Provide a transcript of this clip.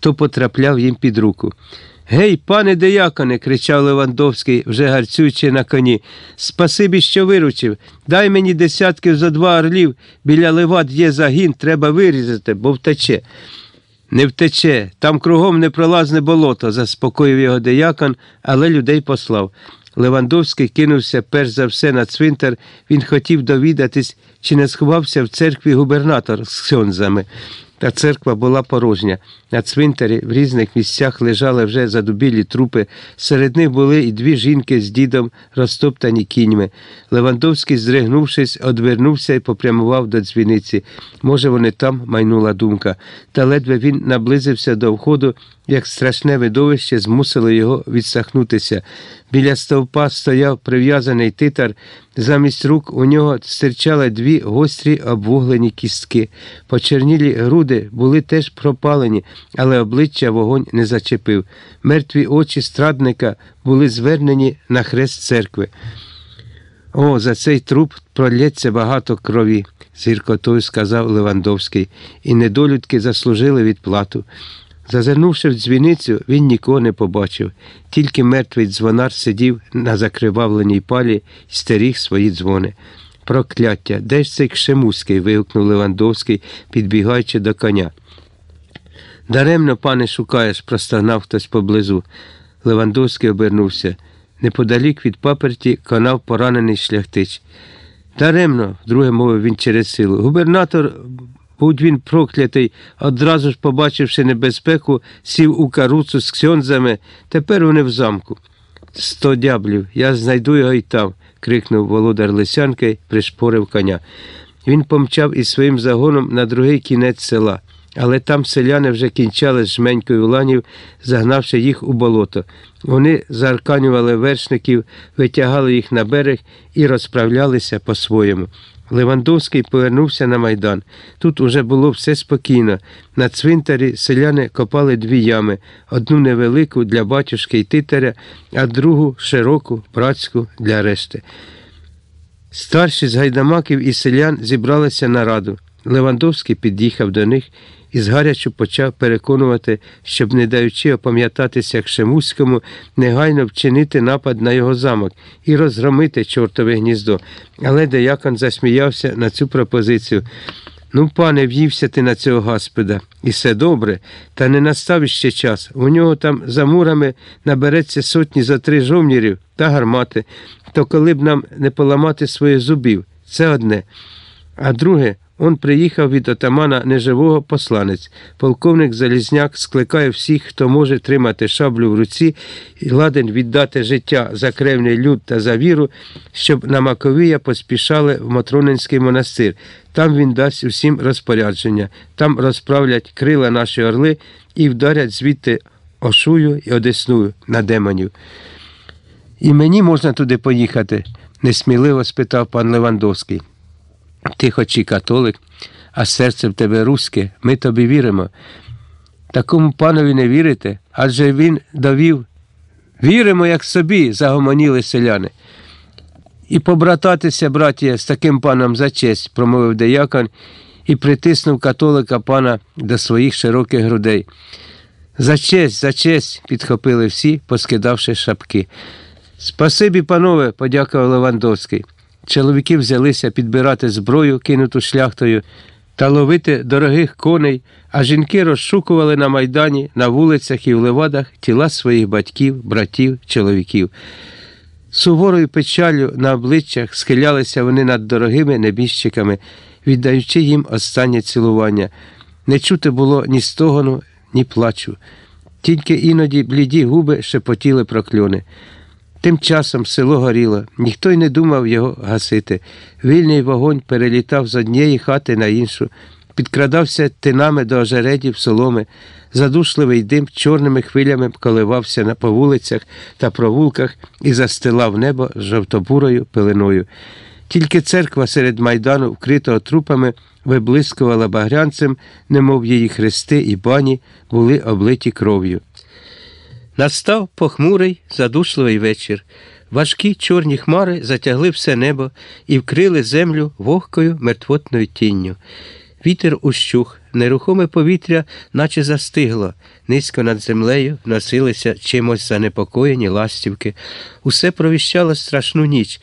хто потрапляв їм під руку. Гей, пане деяконе, кричав Левандовський, вже гарцюючи на коні. Спасибі, що виручив. Дай мені десятків за два орлів. Біля левад є загін, треба вирізати, бо втече. Не втече, там кругом непролазне болото, заспокоїв його деякон, але людей послав. Левандовський кинувся перш за все на цвинтар. Він хотів довідатись, чи не сховався в церкві губернатор з ксьонзами. Та церква була порожня. На цвинтарі в різних місцях лежали вже задубілі трупи. Серед них були і дві жінки з дідом, розтоптані кіньми. Левандовський, здригнувшись, одвернувся і попрямував до дзвіниці. Може, вони там, майнула думка. Та ледве він наблизився до входу, як страшне видовище змусило його відсахнутися. Біля стовпа стояв прив'язаний титар. Замість рук у нього стирчали дві гострі обвуглені кістки. Почернілі груди були теж пропалені, але обличчя вогонь не зачепив. Мертві очі страдника були звернені на хрест церкви. О, за цей труп пролється багато крові, з гіркотою сказав Левандовський, і недолюдки заслужили відплату. Зазирнувши в дзвіницю, він нікого не побачив, тільки мертвий дзвонар сидів на закривавленій палі і стеріг свої дзвони. Прокляття, де ж цей Кшемуський? вигукнув Левандовський, підбігаючи до коня. Даремно, пане, шукаєш, простогнав хтось поблизу. Левандовський обернувся. Неподалік від паперті конав поранений шляхтич. Даремно, вдруге мовив він через силу. Губернатор, будь він проклятий, одразу ж побачивши небезпеку, сів у каруцу з ксьонзами, тепер вони в замку. Сто дяблів, я знайду його й там, крикнув володар Лисянки, пришпорив коня. Він помчав із своїм загоном на другий кінець села. Але там селяни вже кінчали з жменькою ланів, загнавши їх у болото. Вони заарканювали вершників, витягали їх на берег і розправлялися по-своєму. Левандовський повернувся на майдан. Тут уже було все спокійно. На цвинтарі селяни копали дві ями: одну невелику для батюшки й титаря, а другу широку, братську для решти. Старші з гайдамаків і селян зібралися на раду. Левандовський під'їхав до них і згарячу почав переконувати, щоб, не даючи опам'ятатися Кшемуському, негайно вчинити напад на його замок і розгромити чортове гніздо. Але деякон засміявся на цю пропозицію. Ну, пане, в'ївся ти на цього гаспеда, і все добре, та не настав іще час. У нього там за мурами набереться сотні за три жовнірів та гармати, то коли б нам не поламати своїх зубів, це одне. А друге, он приїхав від отамана неживого посланець. Полковник Залізняк скликає всіх, хто може тримати шаблю в руці і ладен віддати життя за кревний люд та за віру, щоб на Маковія поспішали в Матронинський монастир. Там він дасть усім розпорядження, там розправлять крила наші орли і вдарять звідти Ошую і Одесною на демонів. І мені можна туди поїхати? несміливо спитав пан Левандовський. Ти хоч і католик, а серце в тебе руське, ми тобі віримо. Такому панові не вірите, адже він довів. Віримо, як собі, загомоніли селяни. І побрататися, братія, з таким паном за честь, промовив деякон і притиснув католика пана до своїх широких грудей. За честь, за честь, підхопили всі, поскидавши шапки. Спасибі, панове, подякував Левандовський. Чоловіки взялися підбирати зброю, кинуту шляхтою, та ловити дорогих коней, а жінки розшукували на майдані, на вулицях і в левадах тіла своїх батьків, братів, чоловіків. Суворою печалю на обличчях схилялися вони над дорогими небіжчиками, віддаючи їм останнє цілування. Не чути було ні стогону, ні плачу. Тільки іноді бліді губи шепотіли прокльони. Тим часом село горіло, ніхто й не думав його гасити. Вільний вогонь перелітав з однієї хати на іншу, підкрадався тинами до ожередів соломи, задушливий дим чорними хвилями коливався на по вулицях та провулках і застилав небо жовтобурою пеленою. Тільки церква серед майдану, вкритого трупами, виблискувала багрянцем, немов її хрести і бані були облиті кров'ю. Настав похмурий, задушливий вечір. Важкі чорні хмари затягли все небо і вкрили землю вогкою мертвотною тінню. Вітер ущух, нерухоме повітря, наче застигло. Низько над землею носилися чимось занепокоєні ластівки. Усе провіщало страшну ніч,